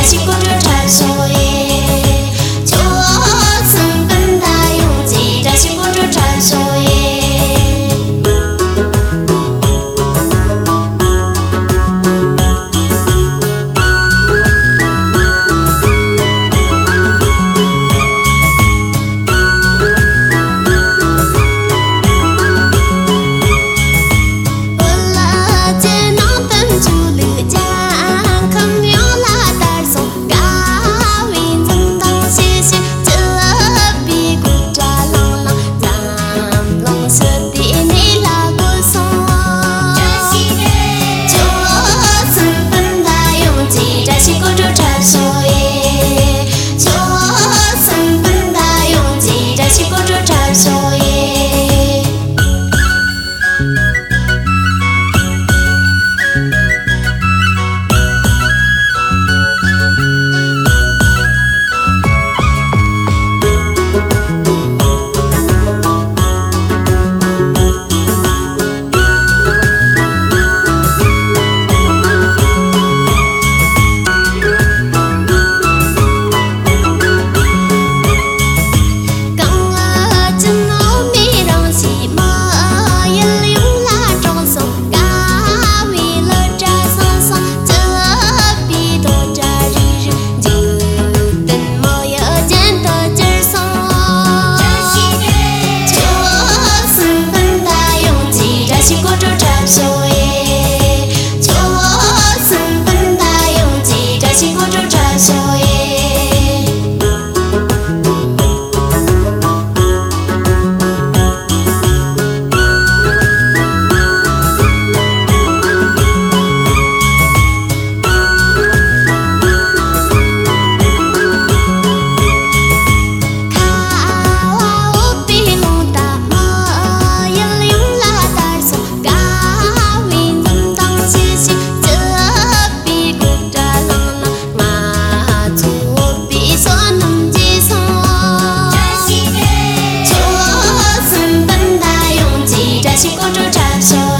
Así corrió time so 星光中穿梭